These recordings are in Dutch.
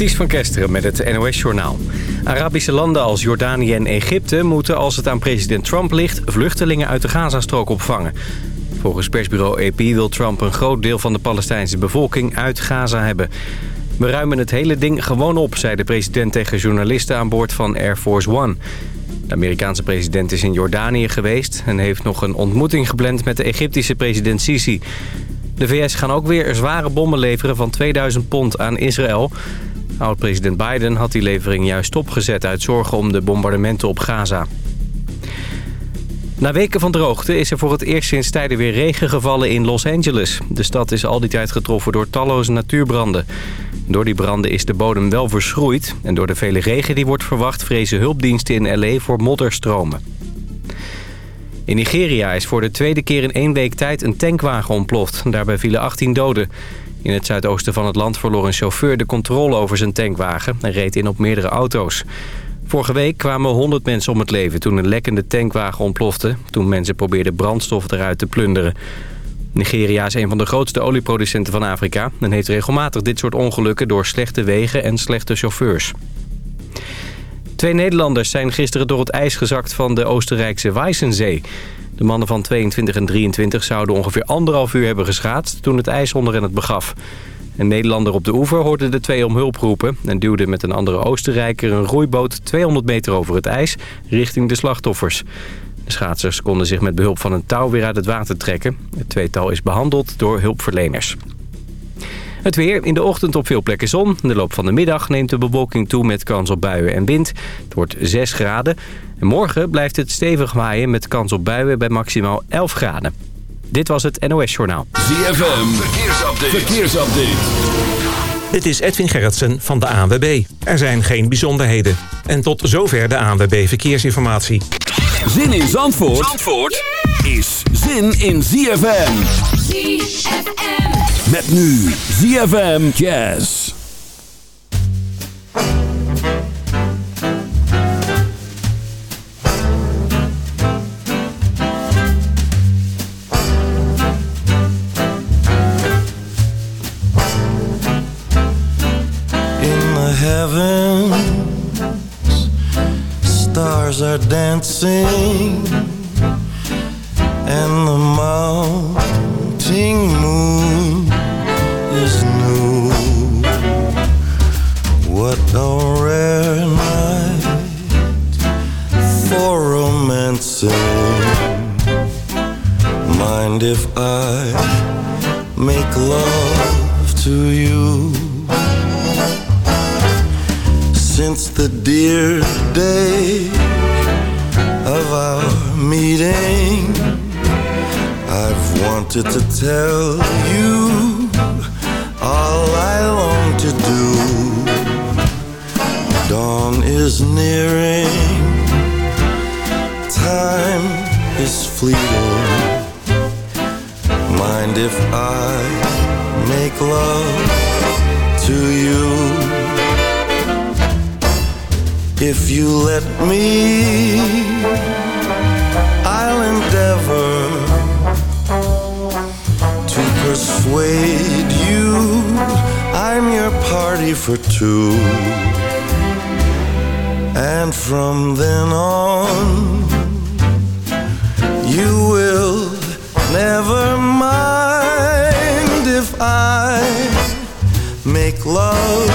Ties van Kesteren met het NOS-journaal. Arabische landen als Jordanië en Egypte moeten, als het aan president Trump ligt... vluchtelingen uit de Gazastrook opvangen. Volgens persbureau AP wil Trump een groot deel van de Palestijnse bevolking uit Gaza hebben. We ruimen het hele ding gewoon op, zei de president tegen journalisten aan boord van Air Force One. De Amerikaanse president is in Jordanië geweest... en heeft nog een ontmoeting gepland met de Egyptische president Sisi... De VS gaan ook weer zware bommen leveren van 2000 pond aan Israël. Oud-president Biden had die levering juist stopgezet uit zorgen om de bombardementen op Gaza. Na weken van droogte is er voor het eerst sinds tijden weer regen gevallen in Los Angeles. De stad is al die tijd getroffen door talloze natuurbranden. Door die branden is de bodem wel verschroeid... en door de vele regen die wordt verwacht vrezen hulpdiensten in L.A. voor modderstromen. In Nigeria is voor de tweede keer in één week tijd een tankwagen ontploft. Daarbij vielen 18 doden. In het zuidoosten van het land verloor een chauffeur de controle over zijn tankwagen... en reed in op meerdere auto's. Vorige week kwamen 100 mensen om het leven toen een lekkende tankwagen ontplofte... toen mensen probeerden brandstof eruit te plunderen. Nigeria is een van de grootste olieproducenten van Afrika... en heeft regelmatig dit soort ongelukken door slechte wegen en slechte chauffeurs. Twee Nederlanders zijn gisteren door het ijs gezakt van de Oostenrijkse Weissensee. De mannen van 22 en 23 zouden ongeveer anderhalf uur hebben geschaatst toen het ijs onder hen het begaf. Een Nederlander op de oever hoorde de twee om hulp roepen... en duwde met een andere Oostenrijker een roeiboot 200 meter over het ijs richting de slachtoffers. De schaatsers konden zich met behulp van een touw weer uit het water trekken. Het tweetal is behandeld door hulpverleners. Het weer. In de ochtend op veel plekken zon. In de loop van de middag neemt de bewolking toe met kans op buien en wind. Het wordt 6 graden. En morgen blijft het stevig waaien met kans op buien bij maximaal 11 graden. Dit was het NOS Journaal. ZFM. Verkeersupdate. Verkeersupdate. Dit is Edwin Gerritsen van de ANWB. Er zijn geen bijzonderheden. En tot zover de ANWB Verkeersinformatie. Zin in Zandvoort, Zandvoort is zin in ZFM. ZFM. Met nu ZFM Jazz. In the heavens, stars are dancing, party for two. And from then on, you will never mind if I make love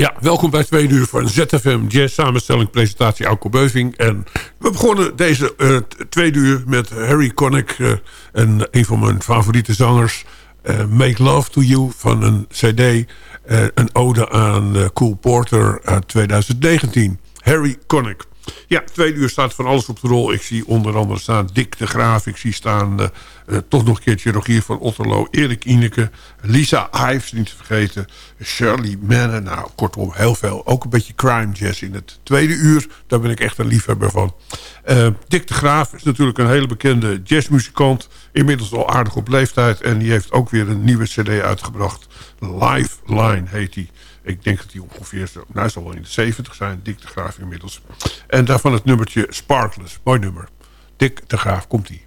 Ja, welkom bij twee uur van ZFM Jazz samenstelling presentatie Alco Beuving. En we begonnen deze uh, tweede uur met Harry Connick en een van mijn favoriete zangers. Uh, Make Love to You van een cd, een ode aan Cool Porter uit 2019. Harry Connick. Ja, tweede uur staat van alles op de rol. Ik zie onder andere staan Dick de Graaf. Ik zie staan uh, uh, toch nog een keertje Rogier van Otterlo. Erik Ineke. Lisa Ives, niet te vergeten. Shirley Manne. Nou, kortom, heel veel. Ook een beetje crime jazz in het tweede uur. Daar ben ik echt een liefhebber van. Uh, Dick de Graaf is natuurlijk een hele bekende jazzmuzikant. Inmiddels al aardig op leeftijd. En die heeft ook weer een nieuwe cd uitgebracht. Lifeline heet die. Ik denk dat die ongeveer, nou zal wel in de 70 zijn, Dick de Graaf inmiddels. En daarvan het nummertje Sparkless, mooi nummer. Dick de Graaf, komt ie.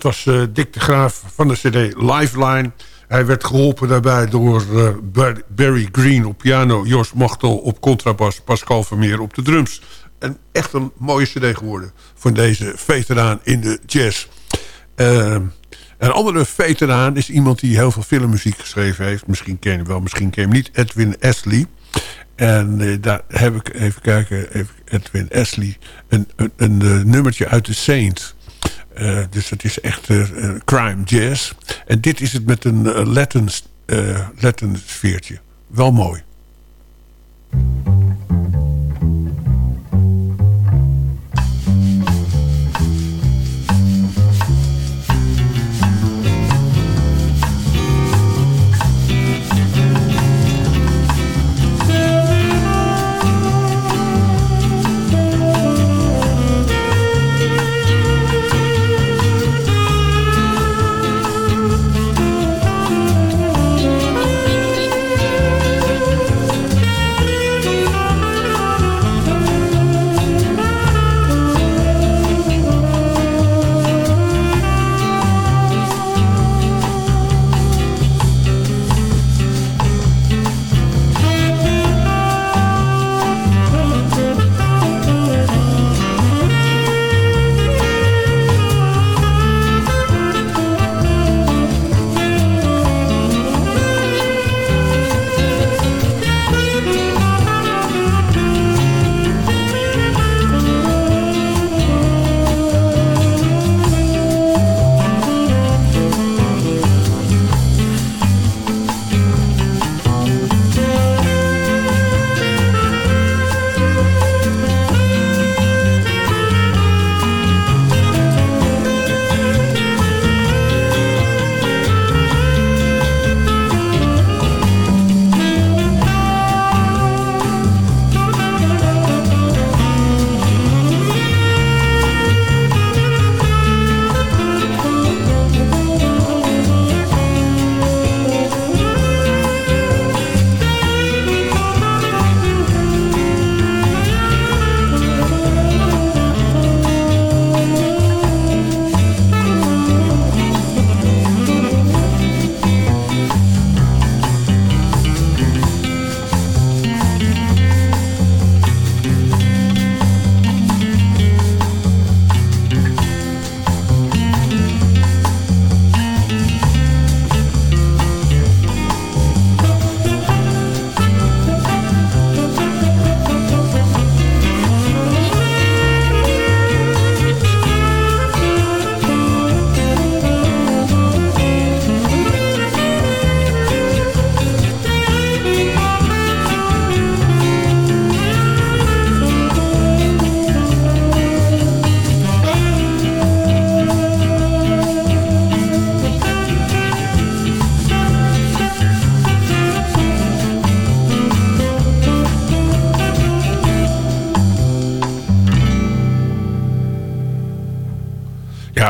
dat was uh, Dick de Graaf van de cd Lifeline. Hij werd geholpen daarbij door uh, Barry Green op piano... Jos Machtel op contrabas, Pascal Vermeer op de drums. En echt een mooie cd geworden van deze veteraan in de jazz. Uh, een andere veteraan is iemand die heel veel filmmuziek geschreven heeft. Misschien ken je hem wel, misschien ken je hem niet. Edwin Astley. En daar heb ik, even kijken, Edwin Astley... een, een, een, nummertje uit de Saint... Uh, dus het is echt uh, crime jazz. En dit is het met een Latin, Latin sfeertje. Wel mooi.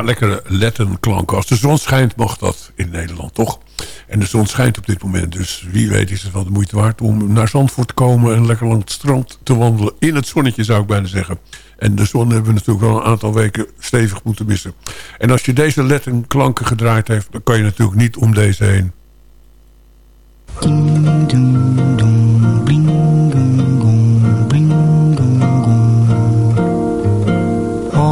Lekkere lettenklanken. Als de zon schijnt mag dat in Nederland, toch? En de zon schijnt op dit moment. Dus wie weet is het wel de moeite waard om naar Zandvoort te komen... en lekker langs het strand te wandelen. In het zonnetje zou ik bijna zeggen. En de zon hebben we natuurlijk wel een aantal weken stevig moeten missen. En als je deze lettenklanken gedraaid heeft... dan kan je natuurlijk niet om deze heen.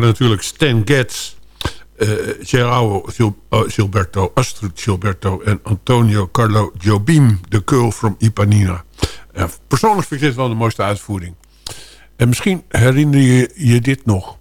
natuurlijk Stan Getz... Eh, uh, Gerardo Gil, uh, Gilberto, Gilberto en Antonio Carlo Jobim... de Curl from Ipanema. Persoonlijk vind ik dit wel de mooiste uitvoering. En misschien herinner je je dit nog.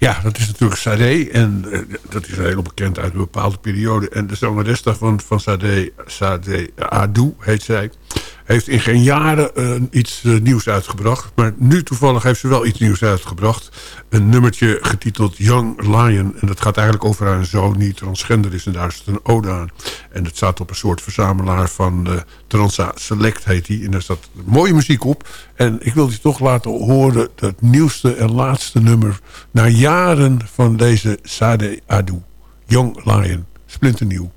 Ja, dat is natuurlijk Sade. En eh, dat is heel bekend uit een bepaalde periode. En de zangeres daarvan, van Sade, Sade Adou heet zij... heeft in geen jaren eh, iets eh, nieuws uitgebracht. Maar nu toevallig heeft ze wel iets nieuws uitgebracht. Een nummertje getiteld Young Lion. En dat gaat eigenlijk over haar zoon die transgender is. En daar is het een ode aan. En het staat op een soort verzamelaar van eh, Transa Select heet die. En daar staat mooie muziek op. En ik wil die toch laten horen. Het nieuwste en laatste nummer. Na jaren van deze Sade Adou. Young Lion. Splinternieuw.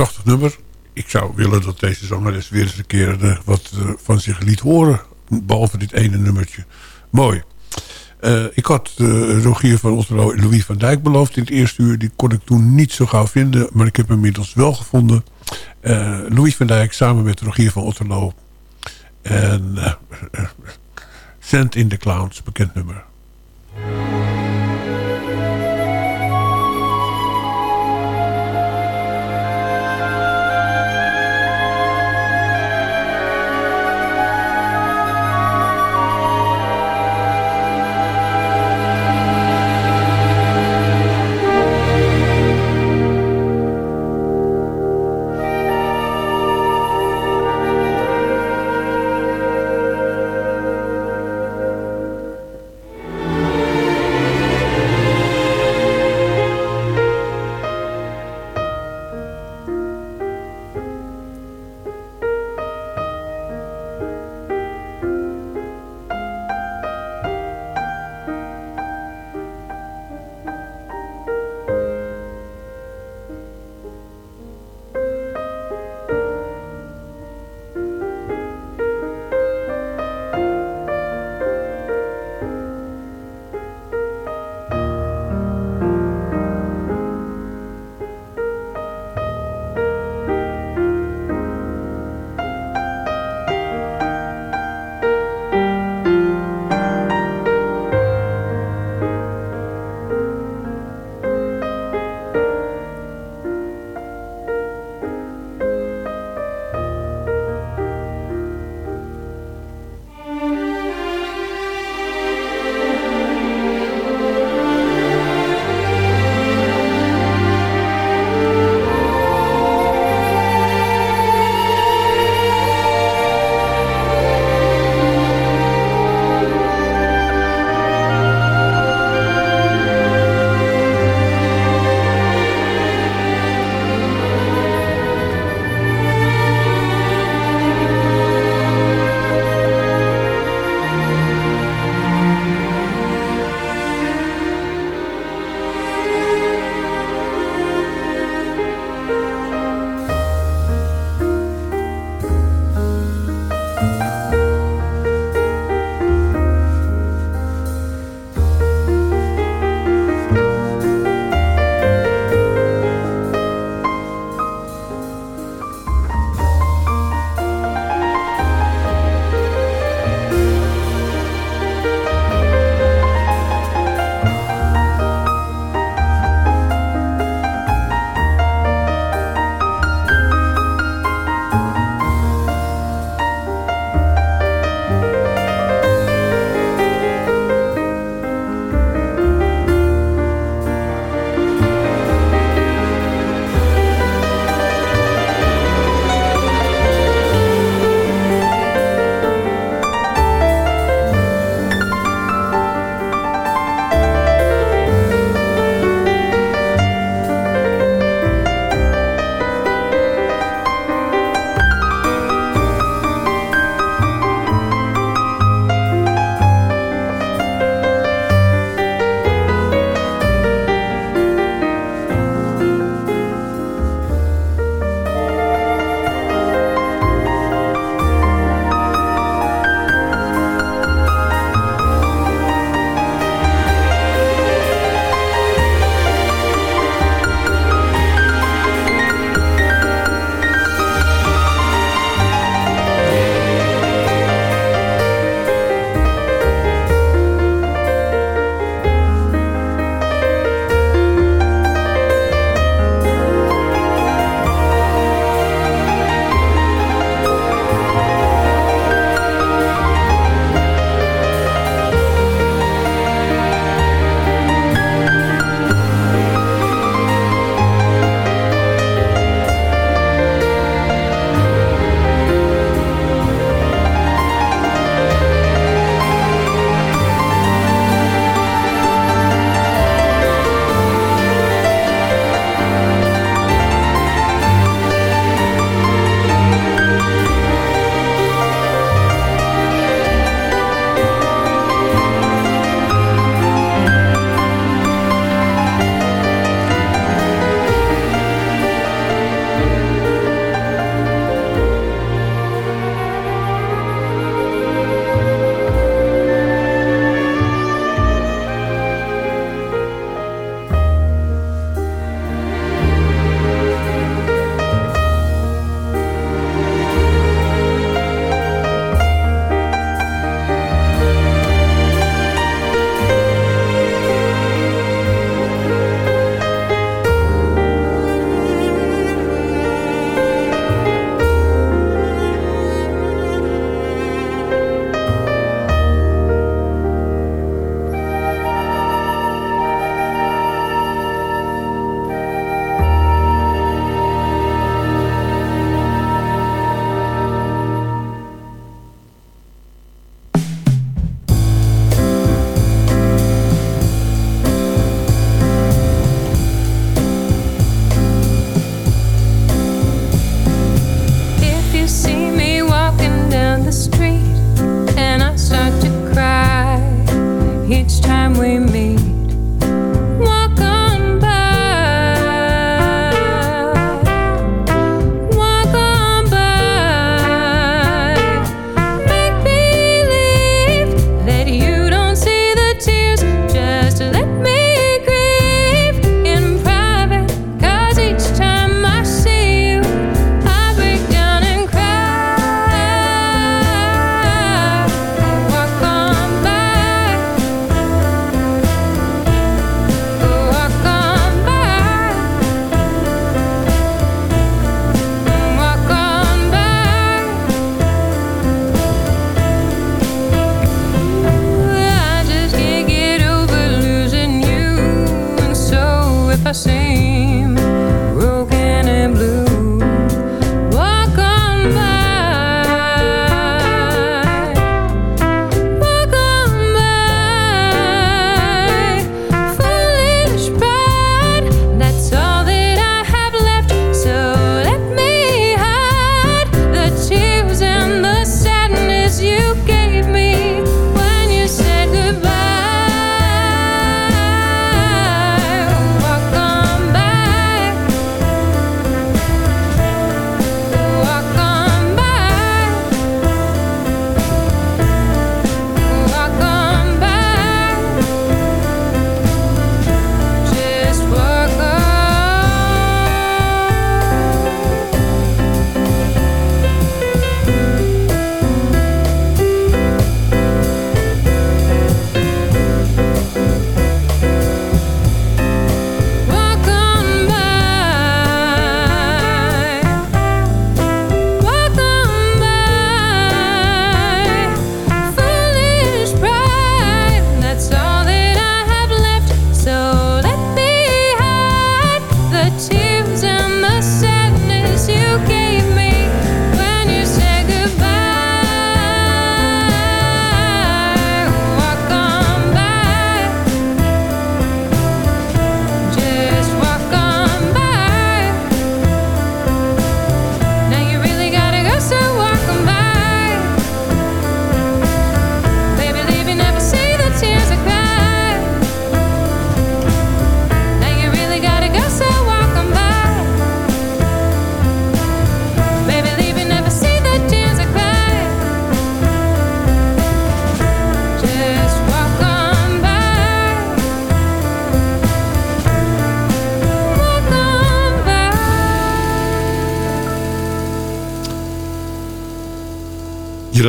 Prachtig nummer. Ik zou willen dat deze zangeres weer eens een keer eh, wat eh, van zich liet horen. behalve dit ene nummertje. Mooi. Eh, ik had Rogier van Otterlo en Louis van Dijk beloofd in het eerste uur. Die kon ik toen niet zo gauw vinden, maar ik heb hem inmiddels wel gevonden. Louis van Dijk samen met Rogier van Otterlo. En Send in the Clowns, bekend nummer.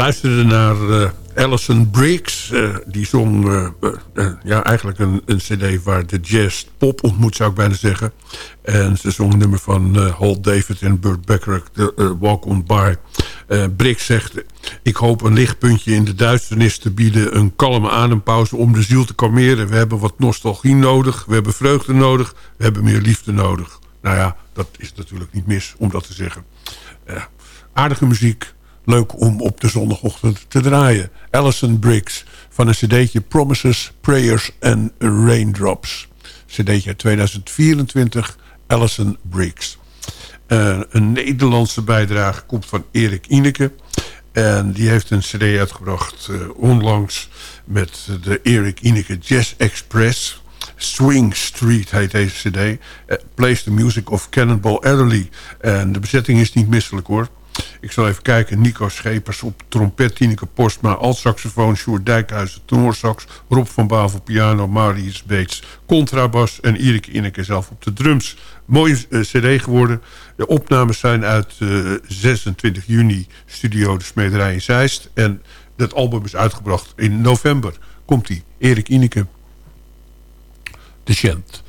Luisterde naar eh, Alison Briggs. eh, die zong eh, ja, eigenlijk een, een cd waar de jazz pop ontmoet, zou ik bijna zeggen. En ze zong een nummer van Hal David en Burt Bacharach, eh, Walk on By. Briggs zegt, ik hoop een lichtpuntje in de duisternis te bieden. Een kalme adempauze om de ziel te kalmeren. We hebben wat nostalgie nodig. We hebben vreugde nodig. We hebben meer liefde nodig. Nou ja, dat is natuurlijk niet mis om dat te zeggen. Aardige muziek. Leuk om op de zondagochtend te draaien. Alison Briggs van een cd'tje Promises, Prayers and Raindrops. cd'tje uit 2024, Alison Briggs. Eh, een Nederlandse bijdrage komt van Erik Ineke. En die heeft een cd uitgebracht eh, onlangs met de Erik Ineke Jazz Express. Swing Street heet deze cd. Eh, plays the music of Cannonball Adderley. En de bezetting is niet misselijk hoor. Ik zal even kijken. Nico Schepers op trompet, Tineke Postma, altsaxofoon, Sjoerd Dijkhuizen, tenorsax, Rob van Bavel, piano, Marius Beets, contrabas en Erik Ineke zelf op de drums. Mooie eh, cd geworden. De opnames zijn uit eh, 26 juni, studio De Smederij in Zeist. En dat album is uitgebracht in november. Komt-ie, Erik Ineke. De Gent.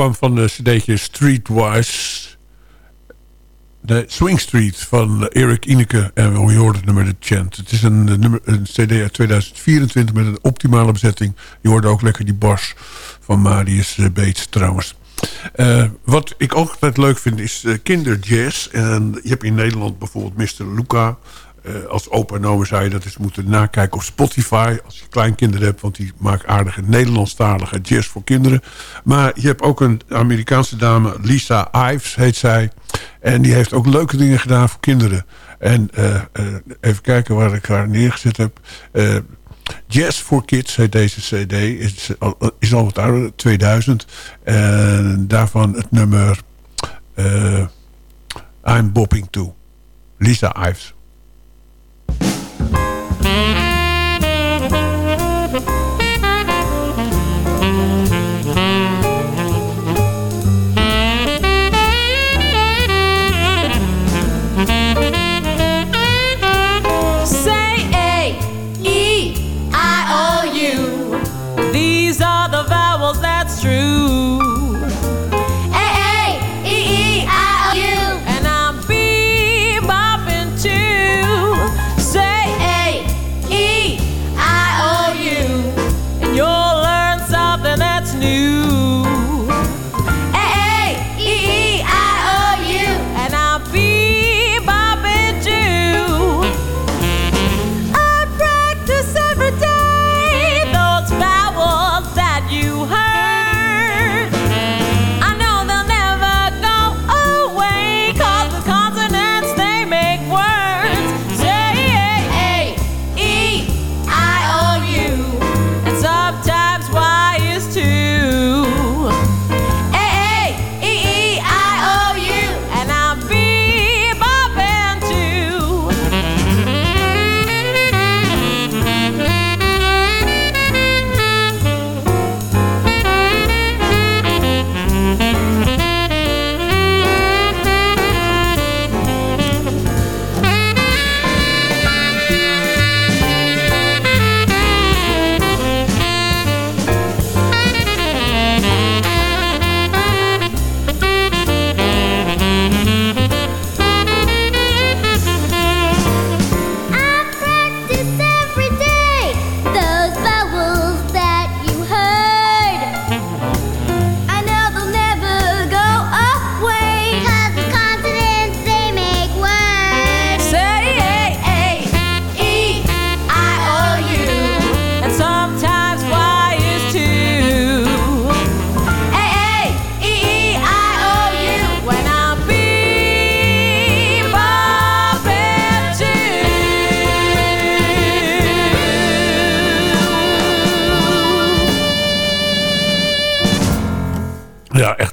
Kwam van de cd'tje Streetwise. De Swing Street van Eric Ineke. En we hoorden het nummer The Chant. Het is een, eh, nummer, een cd uit 2024 met een optimale bezetting. Je hoorde ook lekker die bas van Marius eh, Beets trouwens. Eh, wat ik ook altijd leuk vind is kinderjazz. En je hebt in Nederland bijvoorbeeld Mr. Luca. Eh, als opa en oma zou je dat eens moeten nakijken op Spotify. Als je kleinkinderen hebt, want die maakt aardige Nederlandstalige jazz voor kinderen. Maar je hebt ook een Amerikaanse dame, Lisa Ives heet zij. En die heeft ook leuke dingen gedaan voor kinderen. En eh, eh, even kijken waar ik haar neergezet heb. Jazz for Kids heet deze cd. Is is al wat ouder, 2000. En daarvan het nummer I'm Bopping To. Lisa Ives.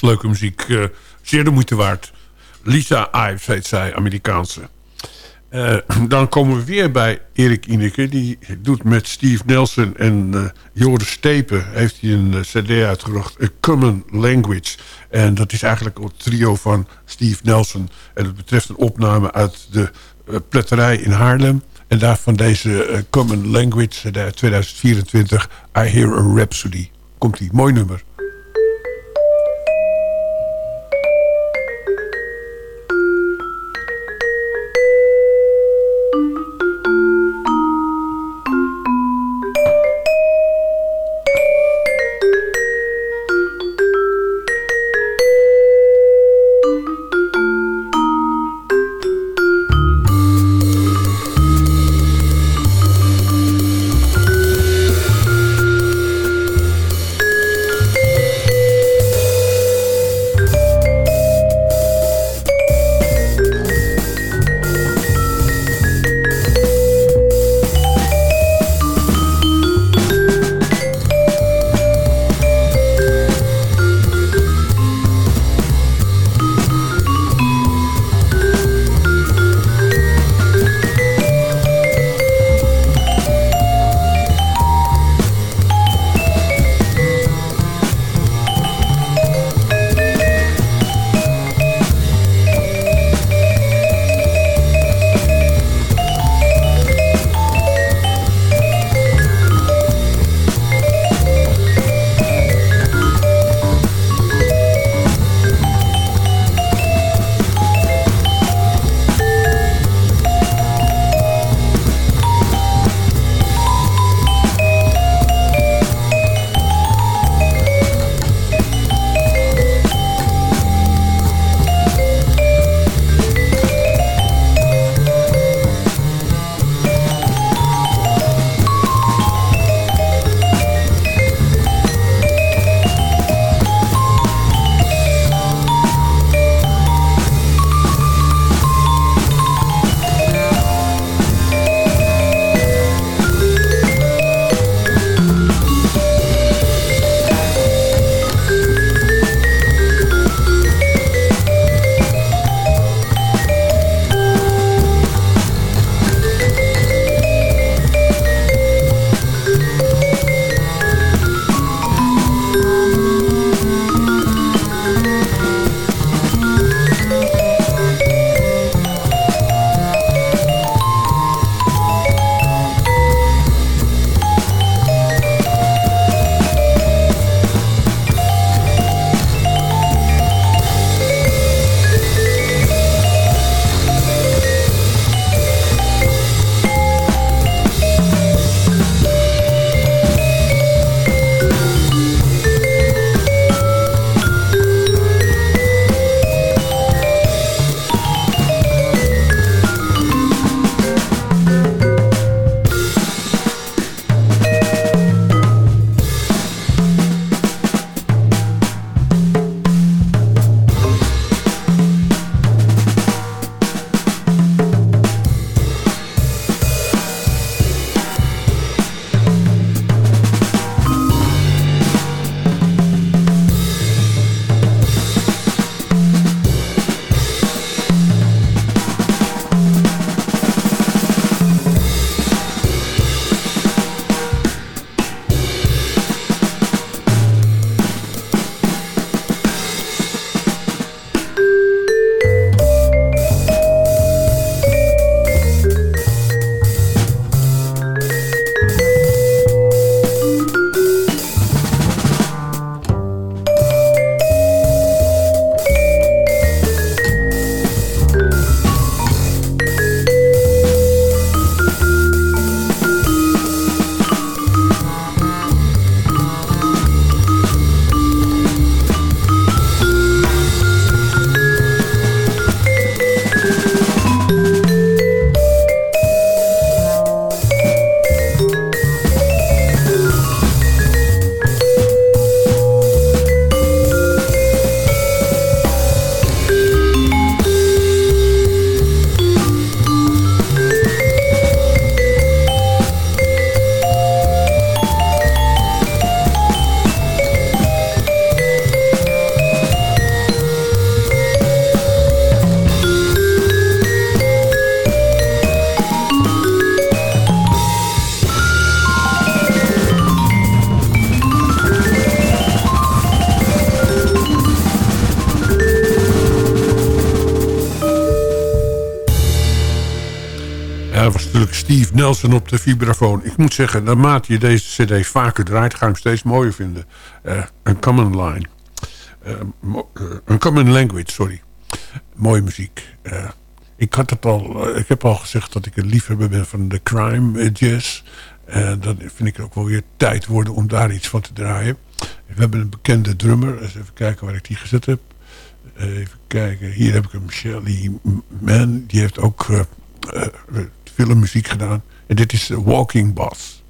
Leuke muziek. eh, zeer de moeite waard. Lisa Ives heet zij, Amerikaanse. Eh, dan komen we weer bij Erik Ineke. Die doet met Steve Nelson en eh Joris Stepen... heeft hij een cd uitgebracht, A Common Language. En dat is eigenlijk een trio van Steve Nelson. En het betreft een opname uit de pletterij in Haarlem. En daarvan deze Common Language, cd uit 2024... I Hear a Rhapsody. Komt-ie, mooi nummer. Steve Nelson op de vibrafoon. Ik moet zeggen, naarmate je deze cd vaker draait... ga je hem steeds mooier vinden. Eh, een common line. Eh, eh, een common language, sorry. Mooie muziek. Ik, had het al, ik heb al gezegd dat ik een liefhebber ben van de crime jazz. Dan vind ik ook wel weer tijd worden om daar iets van te draaien. We hebben een bekende drummer. Eens even kijken waar ik die gezet heb. Even kijken. Hier heb ik hem, Shelly Mann. Die heeft ook filmmuziek gedaan. En dit is Walking Boss.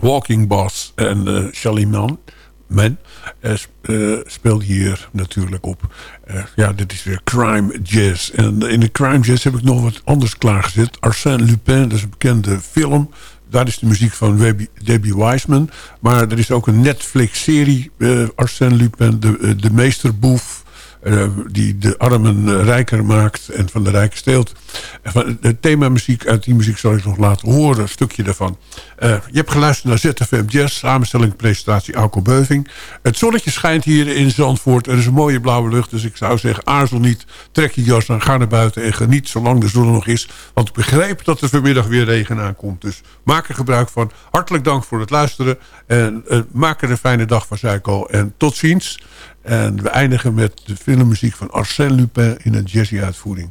Walking Bass en eh Shelly Man. Speelt hier natuurlijk op. Eh, ja, dit is weer crime jazz. En in de crime jazz heb ik nog wat anders klaargezet. Arsène Lupin, dat is een bekende film. Daar is de muziek van Debbie, Wiseman. Maar er is ook een Netflix-serie, eh Arsène Lupin, de, eh, de meesterboef... eh, die de armen eh, rijker maakt en van de rijken steelt. Van, de themamuziek uit die muziek zal ik nog laten horen, een stukje daarvan. Eh, je hebt geluisterd naar ZFM Jazz, samenstelling, presentatie Alco Beuving. Het zonnetje schijnt hier in Zandvoort. Er is een mooie blauwe lucht, dus ik zou zeggen aarzel niet. Trek je jas aan, ga naar buiten en geniet zolang de zon er nog is. Want ik begreep dat er vanmiddag weer regen aankomt. Dus maak er gebruik van. Hartelijk dank voor het luisteren. En maak er een fijne dag van, al. En tot ziens. En we eindigen met de filmmuziek van Arsène Lupin in een jazzy uitvoering.